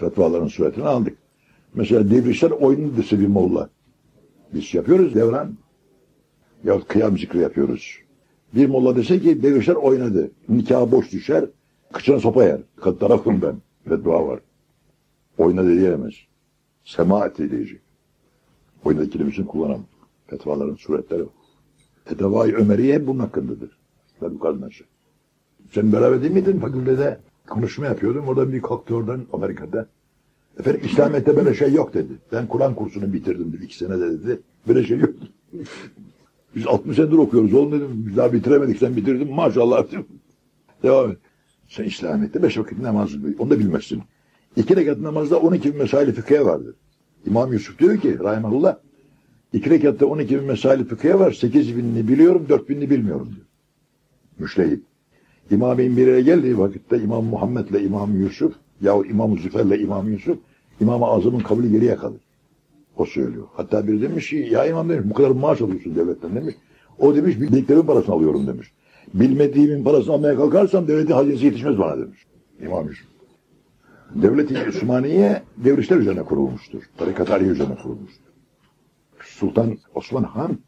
Fetvaların suretini aldık. Mesela devrişler oyunu dese bir molla. Biz yapıyoruz devran. Yahut kıyam zikri yapıyoruz. Bir molla dese ki devrişler oynadı. Nikah boş düşer. Kıçına sopa yer. Kat ben. Fetva var. Oynadı diyemez. Sema etti diyecek. Oynadı kelimesini kullanamam. Fetvaların suretleri. Fetavai Ömeriye bunun hakkındadır. Ben bu kardeşim. Sen beraber değil miydin fakültede? Konuşma yapıyordum. Orada bir kalktı oradan Amerika'da. Efendim İslamiyet'te böyle şey yok dedi. Ben Kur'an kursunu bitirdim dedi. iki sene de dedi. Böyle şey yok. Biz 60 senedir okuyoruz. Oğlum dedim biz daha bitiremedik. Sen bitirdin maşallah dedim. Devam et. Sen İslamiyet'te beş vakit namaz, onu da bilmezsin. İki rekat namazda 12 bin mesaili fıkhiye vardır. İmam Yusuf diyor ki Rahimahullah iki rekatta 12 bin mesaili fıkhiye var. 8 binini biliyorum, 4 binini bilmiyorum diyor. Müştehit. İmam-ı İmbir'e geldiği vakitte İmam Muhammed'le İmam Yusuf yahu İmam Züfer'le İmam Yusuf İmam-ı Azam'ın kabulü geriye kalır. O söylüyor. Hatta biri demiş ki ya İmam demiş bu kadar maaş alıyorsun devletten demiş. O demiş bildiklerimin parasını alıyorum demiş. Bilmediğimin parasını almaya kalkarsam devletin hazinesi yetişmez bana demiş. İmam Yusuf. Devlet-i Osmaniye devrişler üzerine kurulmuştur. Tarikat Ali üzerine kurulmuştur. Sultan Osman Han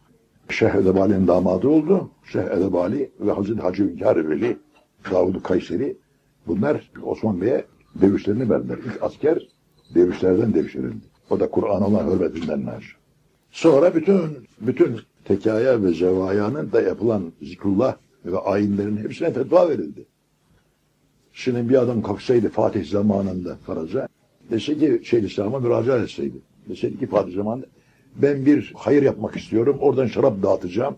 Şeyh Edebali'nin damadı oldu. Şeyh Edebali ve Hazreti Hacı Hünkâr Veli Davud-u Kayseri bunlar Osman Bey'e devişlerini verdiler. İlk asker devişlerden devşirildi. O da Kur'an olan hürmetinden naş. Sonra bütün bütün tekaya ve zevayanın da yapılan zikrullah ve ayinlerin hepsine fetva verildi. Şimdi bir adam kalksaydı Fatih zamanında faraza, dese ki şey İslam'a müracaat etseydi. Deseydi ki Fatih zamanında ben bir hayır yapmak istiyorum, oradan şarap dağıtacağım,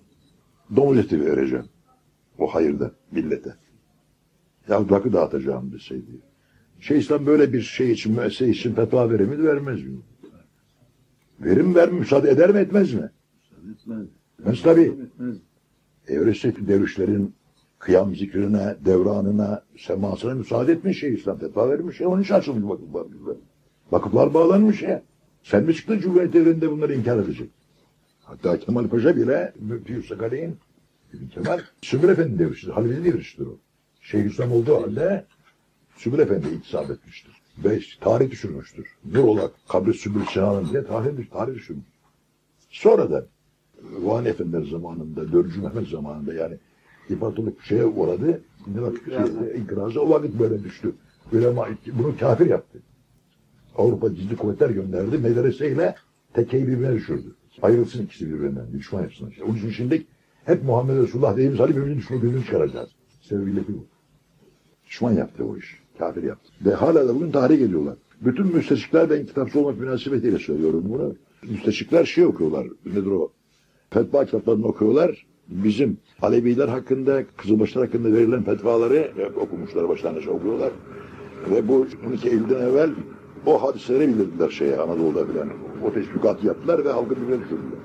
domuz eti vereceğim. O hayırda millete. Ya rakı dağıtacağım deseydi. Şey İslam böyle bir şey için, müessese için fetva verir mi, vermez mi? Verim ver mi, müsaade eder mi, etmez mi? Etmez. Etmez tabii. Etmez. Evresi dervişlerin kıyam zikrine, devranına, semasına müsaade etmiş şey İslam fetva vermiş ya. Onun için açılmış vakıflar bizde. Vakıflar bağlanmış ya. Sen mi çıktın Cumhuriyet devrinde bunları inkar edecek? Hatta Kemal Paşa bile Ali'nin İbn Kemal Sümbül Efendi devrişidir. Halveli devrişidir o. Şeyh İslam olduğu halde Sümbül Efendi intisap etmiştir. Ve tarih düşürmüştür. Nur olarak kabri Sümbül Şahan'ın diye tarih, tarih düşürmüş. Sonradan Vani Efendiler zamanında, Dördüncü Mehmet zamanında yani İmparatorluk şeye uğradı. Ne vakit şey, o vakit böyle düştü. Ulema bunu kafir yaptı. Avrupa gizli kuvvetler gönderdi. Medreseyle tekeyi birbirine düşürdü. Ayrılsın ikisi birbirinden. Düşman yapsın. Onun için şimdi hep Muhammed Resulullah dediğimiz hali birbirinin düşmanı gözünü çıkaracağız. Sebebiyle bu. Düşman yaptı o iş. Kafir yaptı. Ve hala da bugün tahrik ediyorlar. Bütün müsteşikler ben kitapçı olmak münasebetiyle söylüyorum bunu. Müsteşikler şey okuyorlar. Nedir o? Fetva kitaplarını okuyorlar. Bizim Aleviler hakkında, Kızılbaşlar hakkında verilen fetvaları okumuşlar, başlarına okuyorlar. Ve bu 12 Eylül'den evvel o hadiseleri bildirdiler şeye Anadolu'da bilen. O teşvikat yaptılar ve halkı birbirine düşürdüler.